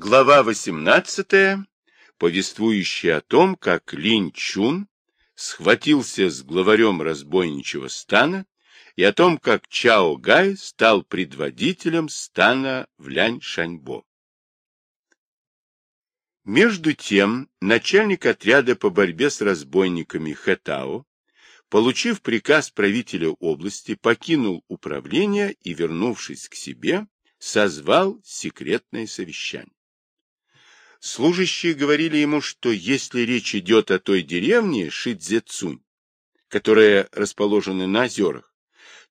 Глава 18, повествующая о том, как Линь Чун схватился с главарем разбойничего стана и о том, как Чао Гай стал предводителем стана в Лянь-Шаньбо. Между тем, начальник отряда по борьбе с разбойниками Хэтао, получив приказ правителя области, покинул управление и, вернувшись к себе, созвал секретное совещание. Служащие говорили ему, что если речь идет о той деревне Шидзецунь, которая расположена на озерах,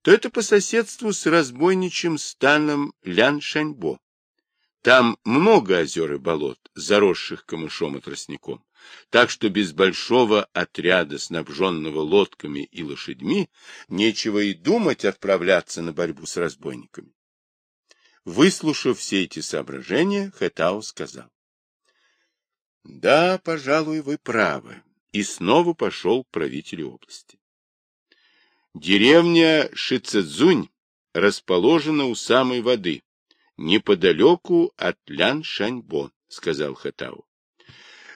то это по соседству с разбойничьим станом Ляншаньбо. Там много озер и болот, заросших камышом и тростником, так что без большого отряда, снабженного лодками и лошадьми, нечего и думать отправляться на борьбу с разбойниками. Выслушав все эти соображения, Хэтао сказал. Да, пожалуй, вы правы. И снова пошел к правителю области. Деревня Шицедзунь расположена у самой воды, неподалеку от Лян-Шаньбо, сказал Хатау.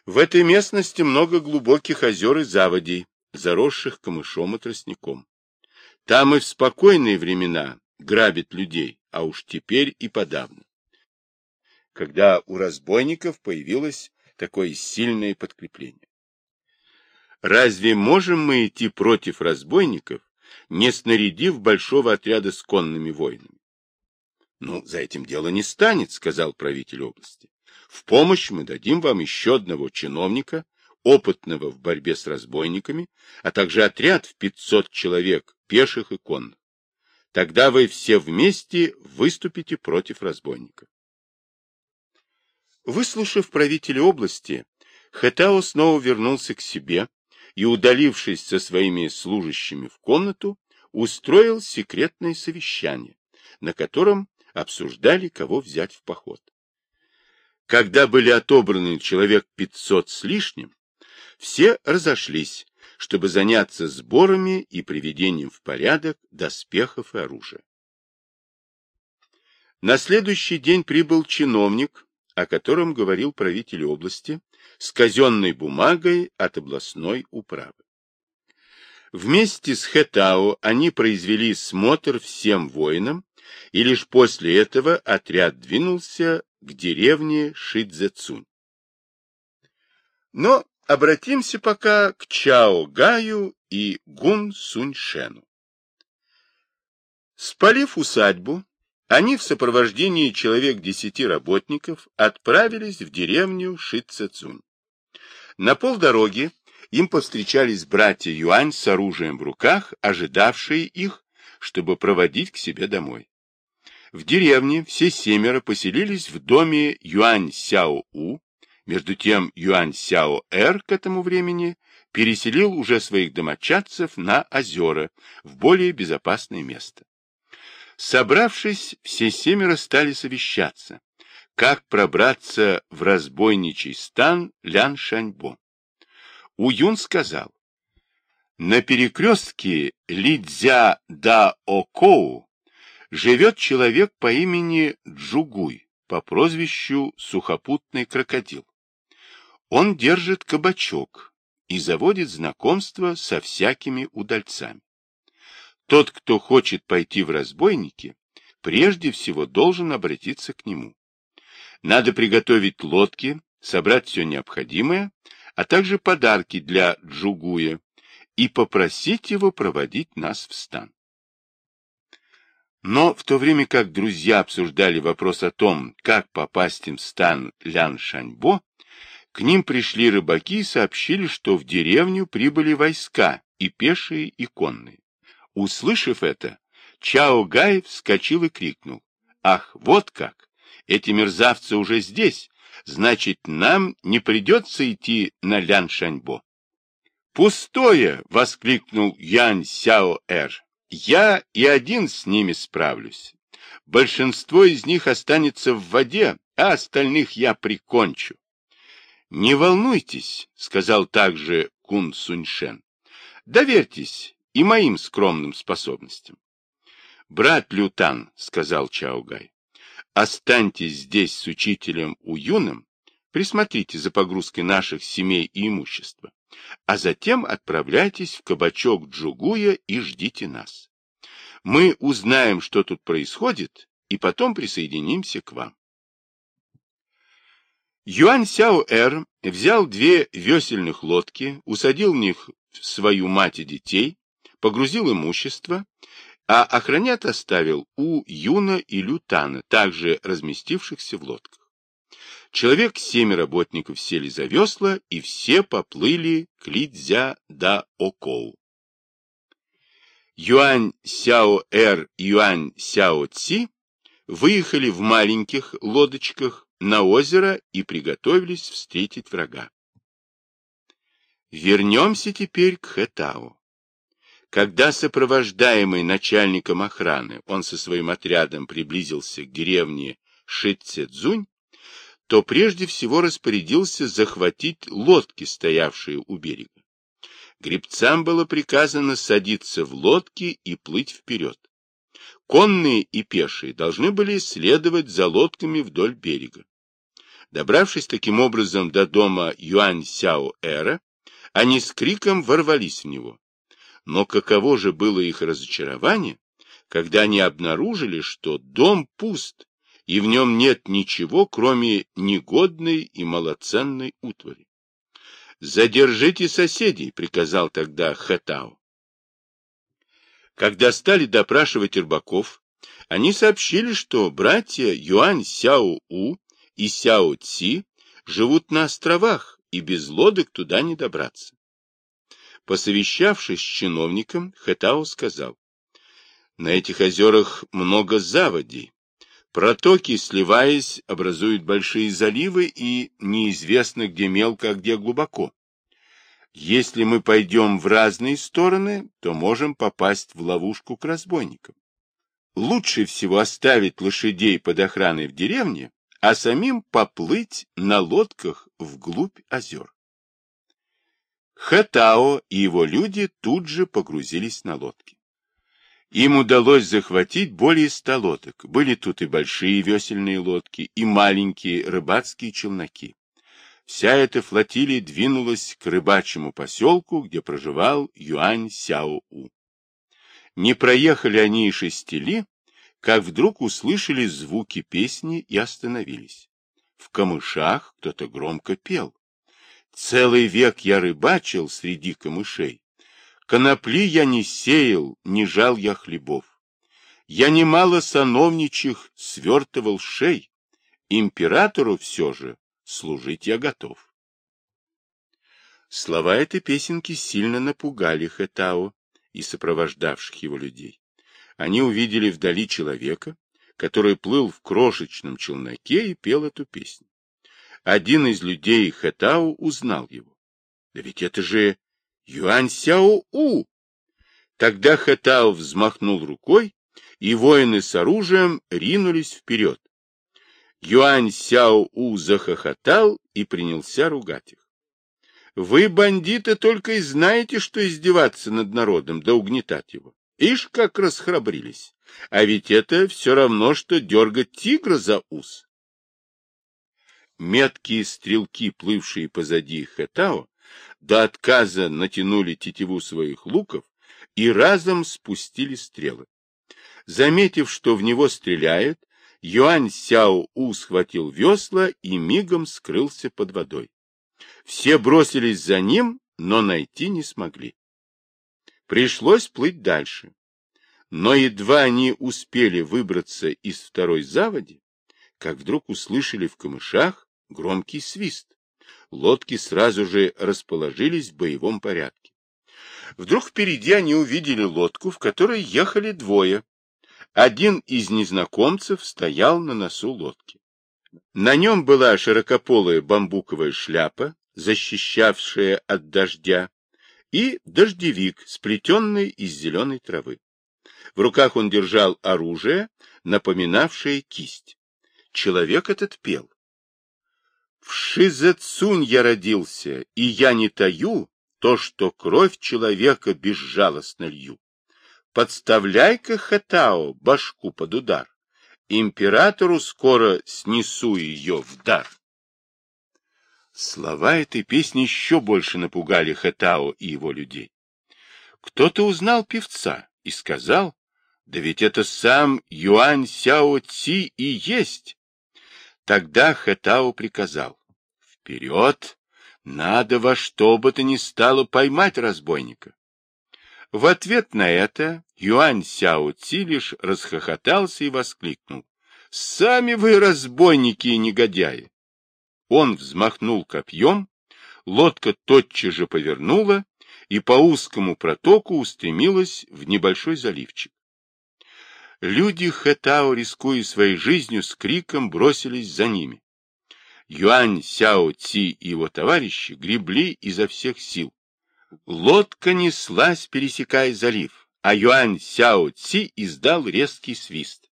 В этой местности много глубоких озер и заводей, заросших камышом и тростником. Там и в спокойные времена грабят людей, а уж теперь и подавно. Когда у разбойников появилась такое сильное подкрепление. Разве можем мы идти против разбойников, не снарядив большого отряда с конными воинами? Ну, за этим дело не станет, сказал правитель области. В помощь мы дадим вам еще одного чиновника, опытного в борьбе с разбойниками, а также отряд в 500 человек, пеших и конных. Тогда вы все вместе выступите против разбойников. Выслушав правителя области, Хэтао снова вернулся к себе и, удалившись со своими служащими в комнату, устроил секретное совещание, на котором обсуждали, кого взять в поход. Когда были отобраны человек пятьсот с лишним, все разошлись, чтобы заняться сборами и приведением в порядок доспехов и оружия. На следующий день прибыл чиновник, о котором говорил правитель области, с казенной бумагой от областной управы. Вместе с Хэтао они произвели смотр всем воинам, и лишь после этого отряд двинулся к деревне Шидзецунь. Но обратимся пока к Чао Гаю и Гун Суньшену. Спалив усадьбу, они в сопровождении человек десяти работников отправились в деревню Шицецунь. На полдороги им повстречались братья Юань с оружием в руках, ожидавшие их, чтобы проводить к себе домой. В деревне все семеро поселились в доме Юань Сяо У, между тем Юань Сяо Эр к этому времени переселил уже своих домочадцев на озера, в более безопасное место. Собравшись, все семеро стали совещаться, как пробраться в разбойничий стан Лян Шаньбо. Уюн сказал, на перекрестке Лидзя да Окоу живет человек по имени Джугуй, по прозвищу Сухопутный крокодил. Он держит кабачок и заводит знакомство со всякими удальцами. Тот, кто хочет пойти в разбойники, прежде всего должен обратиться к нему. Надо приготовить лодки, собрать все необходимое, а также подарки для Джугуя и попросить его проводить нас в стан. Но в то время как друзья обсуждали вопрос о том, как попасть им в стан Лян-Шаньбо, к ним пришли рыбаки и сообщили, что в деревню прибыли войска, и пешие, и конные. Услышав это, Чао Гай вскочил и крикнул. «Ах, вот как! Эти мерзавцы уже здесь! Значит, нам не придется идти на Лян Шаньбо!» «Пустое!» — воскликнул Ян Сяо Эр. «Я и один с ними справлюсь. Большинство из них останется в воде, а остальных я прикончу». «Не волнуйтесь», — сказал также Кун Суньшен. «Доверьтесь, и моим скромным способностям. — Брат Лютан, — сказал Чаугай, — останьтесь здесь с учителем Уюном, присмотрите за погрузкой наших семей и имущества, а затем отправляйтесь в кабачок Джугуя и ждите нас. Мы узнаем, что тут происходит, и потом присоединимся к вам. Юань Сяо-Эр взял две весельных лодки, усадил в них свою мать и детей, погрузил имущество, а охранять оставил у Юна и Лютана, также разместившихся в лодках. Человек семь работников сели за весла, и все поплыли к Лидзя да Окоу. Юань Сяо-Эр и Юань Сяо-Ци выехали в маленьких лодочках на озеро и приготовились встретить врага. Вернемся теперь к Хэтау. Когда сопровождаемый начальником охраны он со своим отрядом приблизился к деревне Шицзунь, то прежде всего распорядился захватить лодки, стоявшие у берега. Гребцам было приказано садиться в лодки и плыть вперед. Конные и пешие должны были следовать за лодками вдоль берега. Добравшись таким образом до дома Юань-Сяо-Эра, они с криком ворвались в него. Но каково же было их разочарование, когда они обнаружили, что дом пуст, и в нем нет ничего, кроме негодной и малоценной утвари. «Задержите соседей», — приказал тогда Хатау. Когда стали допрашивать рыбаков, они сообщили, что братья Юань Сяо-У и Сяо Ци живут на островах, и без лодок туда не добраться. Посовещавшись с чиновником, Хэтао сказал, на этих озерах много заводей. Протоки, сливаясь, образуют большие заливы, и неизвестно, где мелко, а где глубоко. Если мы пойдем в разные стороны, то можем попасть в ловушку к разбойникам. Лучше всего оставить лошадей под охраной в деревне, а самим поплыть на лодках вглубь озер. Хатао и его люди тут же погрузились на лодки. Им удалось захватить более ста лодок. Были тут и большие весельные лодки, и маленькие рыбацкие челноки. Вся эта флотилия двинулась к рыбачьему поселку, где проживал Юань Сяо-У. Не проехали они и шести ли, как вдруг услышали звуки песни и остановились. В камышах кто-то громко пел. Целый век я рыбачил среди камышей. Конопли я не сеял, не жал я хлебов. Я немало сановничих свертывал шей. Императору все же служить я готов. Слова этой песенки сильно напугали Хэтао и сопровождавших его людей они увидели вдали человека, который плыл в крошечном челноке и пел эту песню. Один из людей Хэтау узнал его. Да ведь это же Юань Сяо-У! Тогда Хэтау взмахнул рукой, и воины с оружием ринулись вперед. Юань Сяо-У захохотал и принялся ругать их. Вы, бандиты, только и знаете, что издеваться над народом, да угнетать его. Ишь, как расхрабрились. А ведь это все равно, что дергать тигра за ус. Меткие стрелки, плывшие позади Хэтао, до отказа натянули тетиву своих луков и разом спустили стрелы. Заметив, что в него стреляют, Юань Сяо У схватил весла и мигом скрылся под водой. Все бросились за ним, но найти не смогли. Пришлось плыть дальше. Но едва они успели выбраться из второй заводи, как вдруг услышали в камышах громкий свист. Лодки сразу же расположились в боевом порядке. Вдруг впереди они увидели лодку, в которой ехали двое. Один из незнакомцев стоял на носу лодки. На нем была широкополая бамбуковая шляпа, защищавшая от дождя, и дождевик, сплетенный из зеленой травы. В руках он держал оружие, напоминавшее кисть. Человек этот пел. В Шизецунь я родился, и я не таю то, что кровь человека безжалостно лью. Подставляй-ка Хатао башку под удар, Императору скоро снесу ее в дар. Слова этой песни еще больше напугали Хэтао и его людей. Кто-то узнал певца и сказал, да ведь это сам Юань Сяо Ци и есть. Тогда Хэтао приказал, вперед, надо во что бы то ни стало поймать разбойника. В ответ на это Юань Сяо Ци лишь расхохотался и воскликнул. «Сами вы разбойники и негодяи!» Он взмахнул копьем, лодка тотчас же повернула и по узкому протоку устремилась в небольшой заливчик. Люди Хэтао, рискуя своей жизнью, с криком бросились за ними. Юань Сяо Ци и его товарищи гребли изо всех сил. Лодка неслась, пересекая залив, а Юань Сяо Ци издал резкий свист.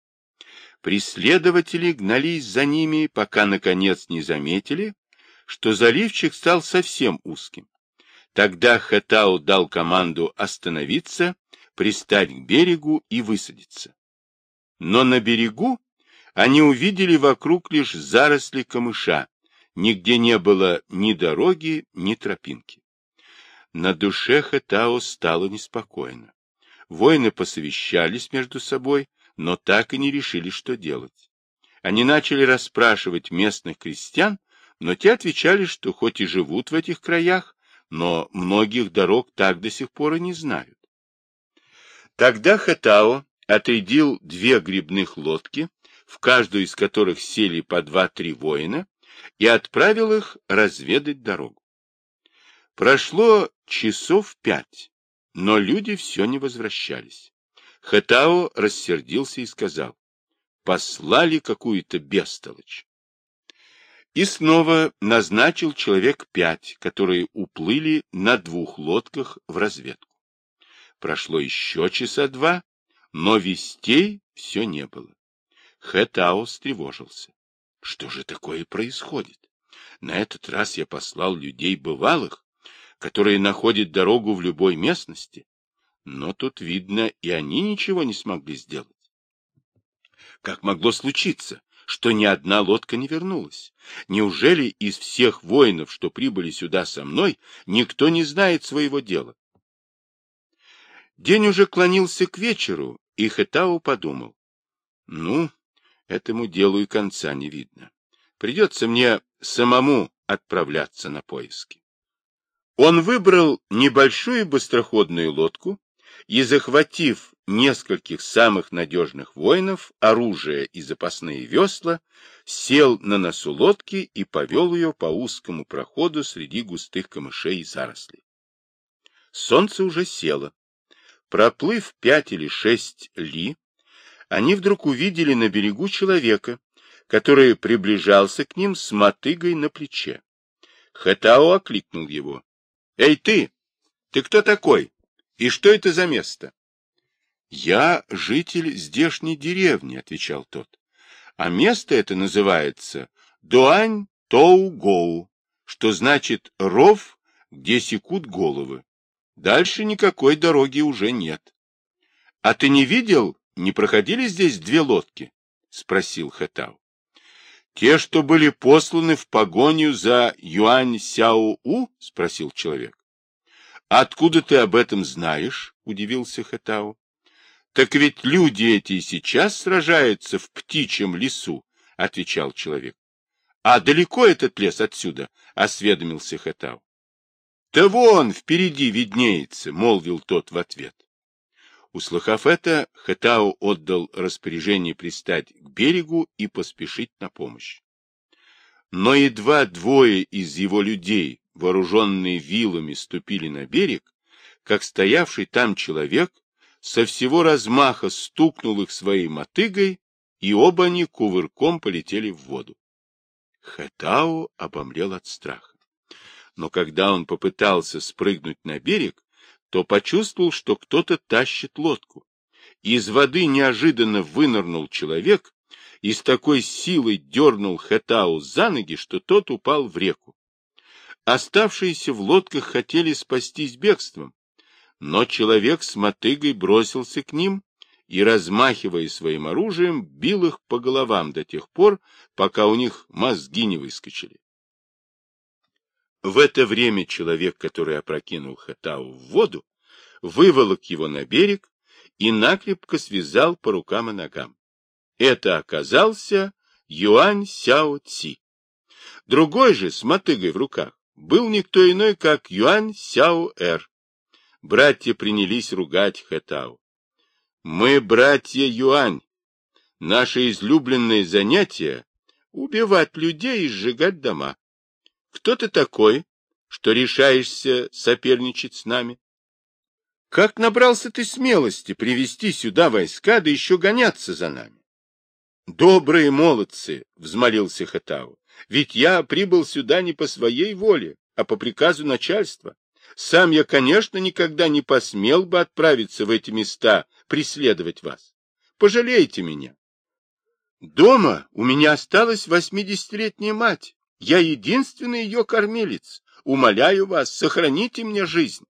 Преследователи гнались за ними, пока, наконец, не заметили, что заливчик стал совсем узким. Тогда Хэтао дал команду остановиться, пристать к берегу и высадиться. Но на берегу они увидели вокруг лишь заросли камыша, нигде не было ни дороги, ни тропинки. На душе Хэтао стало неспокойно. Воины посовещались между собой, но так и не решили, что делать. Они начали расспрашивать местных крестьян, но те отвечали, что хоть и живут в этих краях, но многих дорог так до сих пор и не знают. Тогда Хатао отрядил две грибных лодки, в каждую из которых сели по два-три воина, и отправил их разведать дорогу. Прошло часов пять, но люди все не возвращались. Хэтао рассердился и сказал, послали какую-то бестолочь. И снова назначил человек пять, которые уплыли на двух лодках в разведку. Прошло еще часа два, но вестей все не было. Хэтао встревожился. Что же такое происходит? На этот раз я послал людей бывалых, которые находят дорогу в любой местности, но тут, видно, и они ничего не смогли сделать. Как могло случиться, что ни одна лодка не вернулась? Неужели из всех воинов, что прибыли сюда со мной, никто не знает своего дела? День уже клонился к вечеру, и Хэтау подумал. Ну, этому делу и конца не видно. Придется мне самому отправляться на поиски. Он выбрал небольшую быстроходную лодку, и, захватив нескольких самых надежных воинов, оружие и запасные весла, сел на носу лодки и повел ее по узкому проходу среди густых камышей и зарослей. Солнце уже село. Проплыв пять или шесть ли, они вдруг увидели на берегу человека, который приближался к ним с мотыгой на плече. Хэтао окликнул его. — Эй ты! Ты кто такой? И что это за место? Я житель здешней деревни, отвечал тот. А место это называется Дуань-Тоу-Гоу, что значит ров, где секут головы. Дальше никакой дороги уже нет. А ты не видел, не проходили здесь две лодки? спросил Хэтау. Те, что были посланы в погоню за Юань Сяо-У? спросил человек. Откуда ты об этом знаешь? — удивился Хэтау. — Так ведь люди эти сейчас сражаются в птичьем лесу, — отвечал человек. — А далеко этот лес отсюда? — осведомился Хэтау. — Да вон, впереди виднеется, — молвил тот в ответ. Услыхав это, Хэтау отдал распоряжение пристать к берегу и поспешить на помощь. Но едва двое из его людей вооруженные вилами, ступили на берег, как стоявший там человек со всего размаха стукнул их своей мотыгой, и оба они кувырком полетели в воду. Хэтао обомлел от страха. Но когда он попытался спрыгнуть на берег, то почувствовал, что кто-то тащит лодку. Из воды неожиданно вынырнул человек и с такой силой дернул Хэтау за ноги, что тот упал в реку. Оставшиеся в лодках хотели спастись бегством, но человек с мотыгой бросился к ним и, размахивая своим оружием, бил их по головам до тех пор, пока у них мозги не выскочили. В это время человек, который опрокинул Хатау в воду, выволок его на берег и накрепко связал по рукам и ногам. Это оказался Юань Сяо Ци. Другой же, с мотыгой в руках, был никто иной, как Юань Сяо Эр. Братья принялись ругать Хэтау. Мы братья Юань. Наше излюбленное занятие — убивать людей и сжигать дома. Кто ты такой, что решаешься соперничать с нами? Как набрался ты смелости привести сюда войска, да еще гоняться за нами? Добрые молодцы, — взмолился Хатау, — ведь я прибыл сюда не по своей воле, а по приказу начальства. Сам я, конечно, никогда не посмел бы отправиться в эти места преследовать вас. Пожалейте меня. Дома у меня осталась восьмидесятилетняя мать. Я единственный ее кормилец. Умоляю вас, сохраните мне жизнь.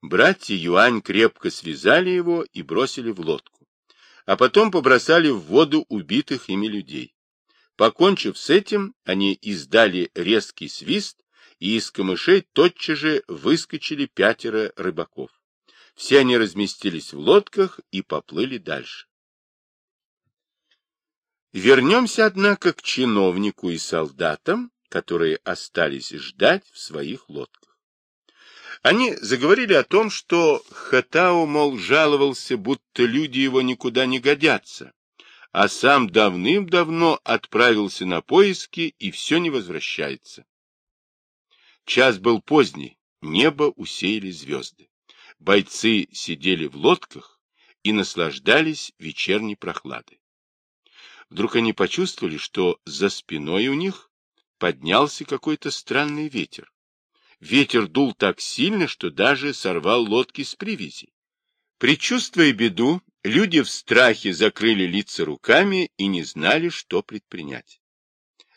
Братья Юань крепко связали его и бросили в лодку, а потом побросали в воду убитых ими людей. Покончив с этим, они издали резкий свист, и из камышей тотчас же выскочили пятеро рыбаков. Все они разместились в лодках и поплыли дальше. Вернемся, однако, к чиновнику и солдатам, которые остались ждать в своих лодках. Они заговорили о том, что Хатао, мол, жаловался, будто люди его никуда не годятся, а сам давным-давно отправился на поиски и все не возвращается. Час был поздний, небо усеяли звезды. Бойцы сидели в лодках и наслаждались вечерней прохладой. Вдруг они почувствовали, что за спиной у них поднялся какой-то странный ветер. Ветер дул так сильно, что даже сорвал лодки с привязи. Причувствуя беду, люди в страхе закрыли лица руками и не знали, что предпринять.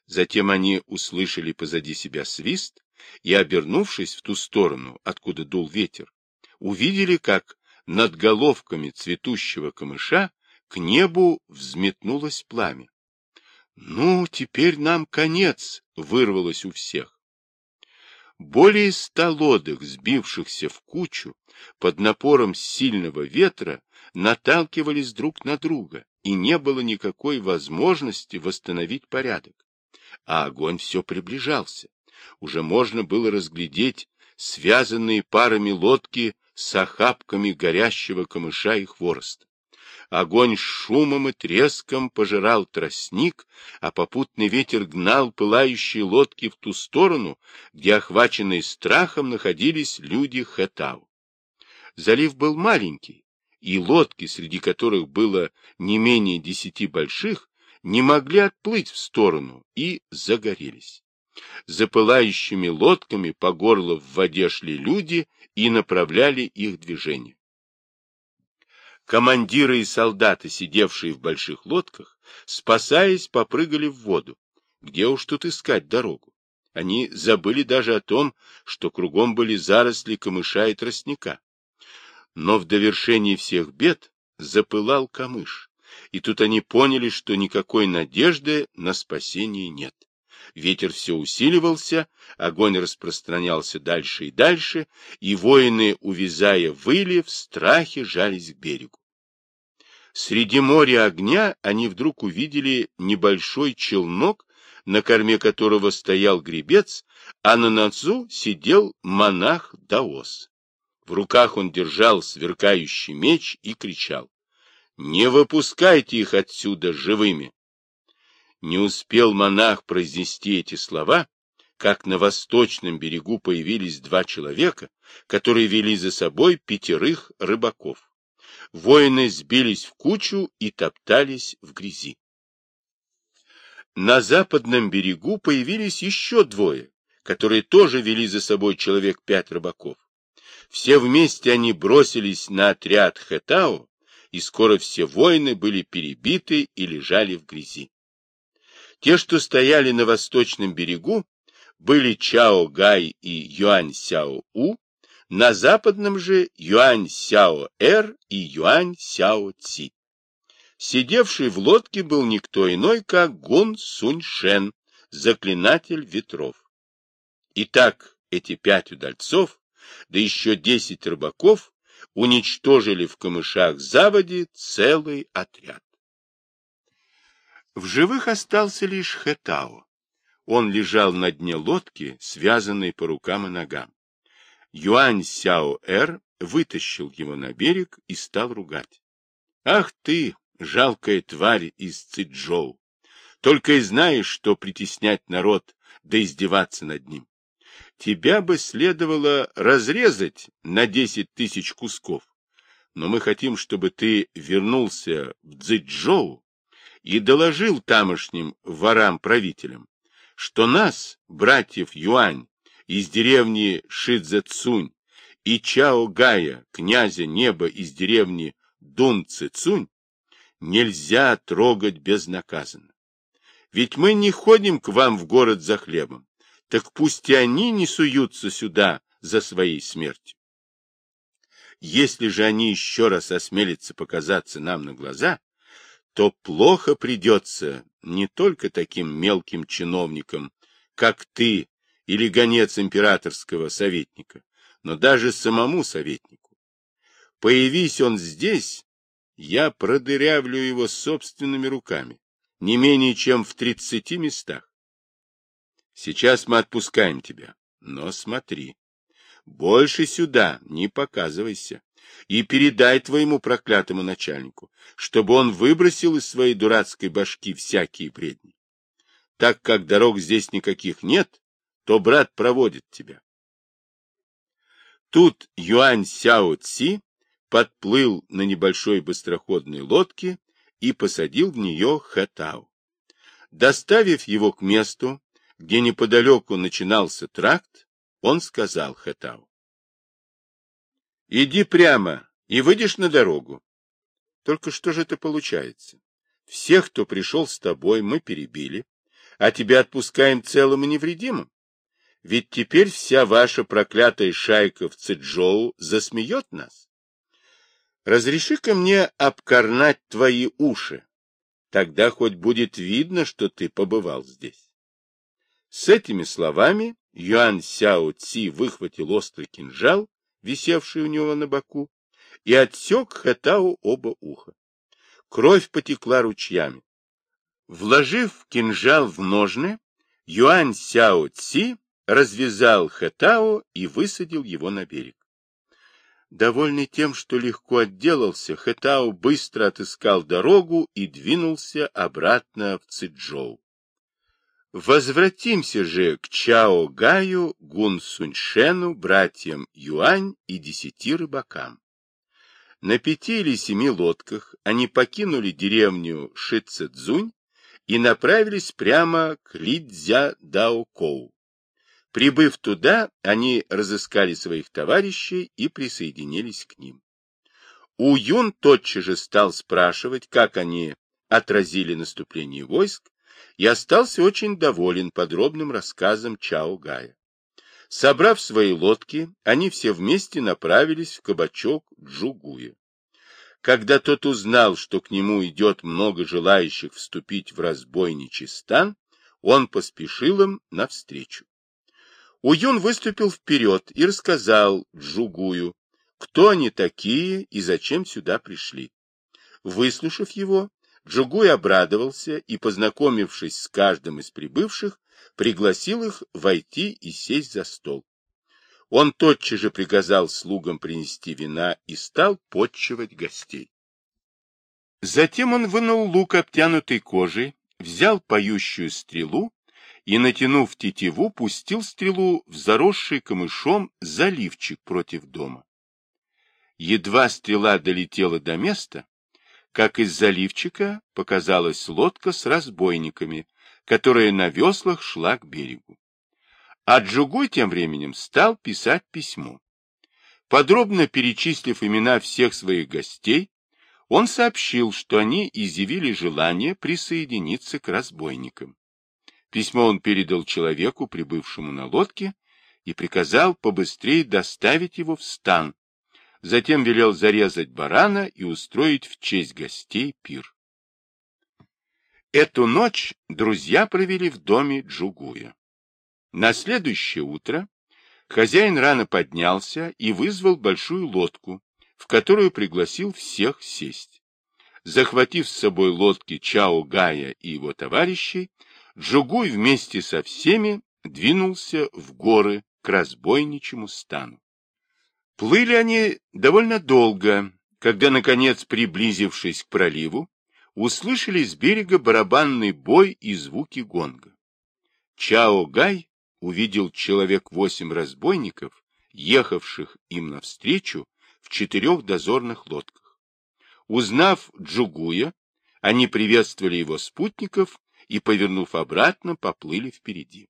Затем они услышали позади себя свист и, обернувшись в ту сторону, откуда дул ветер, увидели, как над головками цветущего камыша к небу взметнулось пламя. «Ну, теперь нам конец!» — вырвалось у всех. Более ста лодок, сбившихся в кучу, под напором сильного ветра, наталкивались друг на друга, и не было никакой возможности восстановить порядок. А огонь все приближался. Уже можно было разглядеть связанные парами лодки с охапками горящего камыша и хвороста. Огонь шумом и треском пожирал тростник, а попутный ветер гнал пылающие лодки в ту сторону, где, охваченные страхом, находились люди Хэтау. Залив был маленький, и лодки, среди которых было не менее десяти больших, не могли отплыть в сторону и загорелись. За пылающими лодками по горло в воде шли люди и направляли их движение. Командиры и солдаты, сидевшие в больших лодках, спасаясь, попрыгали в воду. Где уж тут искать дорогу? Они забыли даже о том, что кругом были заросли камыша и тростника. Но в довершении всех бед запылал камыш, и тут они поняли, что никакой надежды на спасение нет. Ветер все усиливался, огонь распространялся дальше и дальше, и воины, увязая выли, в страхе жались к берегу. Среди моря огня они вдруг увидели небольшой челнок, на корме которого стоял гребец, а на носу сидел монах Даос. В руках он держал сверкающий меч и кричал. «Не выпускайте их отсюда живыми!» Не успел монах произнести эти слова, как на восточном берегу появились два человека, которые вели за собой пятерых рыбаков. Воины сбились в кучу и топтались в грязи. На западном берегу появились еще двое, которые тоже вели за собой человек пять рыбаков. Все вместе они бросились на отряд Хэтао, и скоро все воины были перебиты и лежали в грязи. Те, что стояли на восточном берегу, были Чао Гай и Юань Сяо У, на западном же Юань Сяо-Эр и Юань Сяо-Ци. Сидевший в лодке был никто иной, как Гун Сунь-Шен, заклинатель ветров. Итак, эти пять удальцов, да еще десять рыбаков, уничтожили в камышах заводе целый отряд. В живых остался лишь Хэтао. Он лежал на дне лодки, связанной по рукам и ногам. Юань Сяо-Эр вытащил его на берег и стал ругать. — Ах ты, жалкая тварь из Цзэчжоу! Только и знаешь, что притеснять народ, да издеваться над ним. Тебя бы следовало разрезать на десять тысяч кусков. Но мы хотим, чтобы ты вернулся в Цзэчжоу и доложил тамошним ворам-правителям, что нас, братьев Юань, из деревни Шидзэцунь и Чао Гая, князя неба из деревни Дун Цицунь, нельзя трогать безнаказанно. Ведь мы не ходим к вам в город за хлебом, так пусть и они не суются сюда за своей смертью. Если же они еще раз осмелятся показаться нам на глаза, то плохо придется не только таким мелким чиновникам, как ты или гонец императорского советника, но даже самому советнику. Появись он здесь, я продырявлю его собственными руками, не менее чем в тридцати местах. Сейчас мы отпускаем тебя, но смотри, больше сюда не показывайся и передай твоему проклятому начальнику, чтобы он выбросил из своей дурацкой башки всякие бредни. Так как дорог здесь никаких нет, то брат проводит тебя. Тут Юань Сяо Ци подплыл на небольшой быстроходной лодке и посадил в нее Хэтау. Доставив его к месту, где неподалеку начинался тракт, он сказал Хэтау. — Иди прямо и выйдешь на дорогу. Только что же это получается? Всех, кто пришел с тобой, мы перебили, а тебя отпускаем целым и невредимым. Ведь теперь вся ваша проклятая шайка в Цзэчжоу засмеет нас. Разреши-ка мне обкорнать твои уши. Тогда хоть будет видно, что ты побывал здесь. С этими словами Юан Сяо Ци выхватил острый кинжал, висевший у него на боку, и отсек Хэтау оба уха. Кровь потекла ручьями. Вложив кинжал в ножны, Юань Сяо Ци развязал Хэтао и высадил его на берег. Довольный тем, что легко отделался, Хэтао быстро отыскал дорогу и двинулся обратно в Цзэчжоу. Возвратимся же к Чао Гаю, Гун Суньшену, братьям Юань и десяти рыбакам. На пяти или семи лодках они покинули деревню Шицэцзунь и направились прямо к Лидзя Даокоу. Прибыв туда, они разыскали своих товарищей и присоединились к ним. У Юн тотчас же стал спрашивать, как они отразили наступление войск, и остался очень доволен подробным рассказом Чао Гая. Собрав свои лодки, они все вместе направились в кабачок Джугуя. Когда тот узнал, что к нему идет много желающих вступить в разбойничий стан, он поспешил им навстречу. Уюн выступил вперед и рассказал Джугую, кто они такие и зачем сюда пришли. Выслушав его, Джугуй обрадовался и, познакомившись с каждым из прибывших, пригласил их войти и сесть за стол. Он тотчас же приказал слугам принести вина и стал подчивать гостей. Затем он вынул лук, обтянутый кожей, взял поющую стрелу и, натянув тетиву, пустил стрелу в заросший камышом заливчик против дома. Едва стрела долетела до места, как из заливчика показалась лодка с разбойниками, которая на веслах шла к берегу. А Джугой тем временем стал писать письмо. Подробно перечислив имена всех своих гостей, он сообщил, что они изъявили желание присоединиться к разбойникам. Письмо он передал человеку, прибывшему на лодке, и приказал побыстрее доставить его в стан. Затем велел зарезать барана и устроить в честь гостей пир. Эту ночь друзья провели в доме Джугуя. На следующее утро хозяин рано поднялся и вызвал большую лодку, в которую пригласил всех сесть. Захватив с собой лодки Чао Гая и его товарищей, Джугуй вместе со всеми двинулся в горы к разбойничьему стану. Плыли они довольно долго, когда, наконец, приблизившись к проливу, услышали с берега барабанный бой и звуки гонга. Чао Гай увидел человек восемь разбойников, ехавших им навстречу в четырех дозорных лодках. Узнав Джугуя, они приветствовали его спутников и, повернув обратно, поплыли впереди.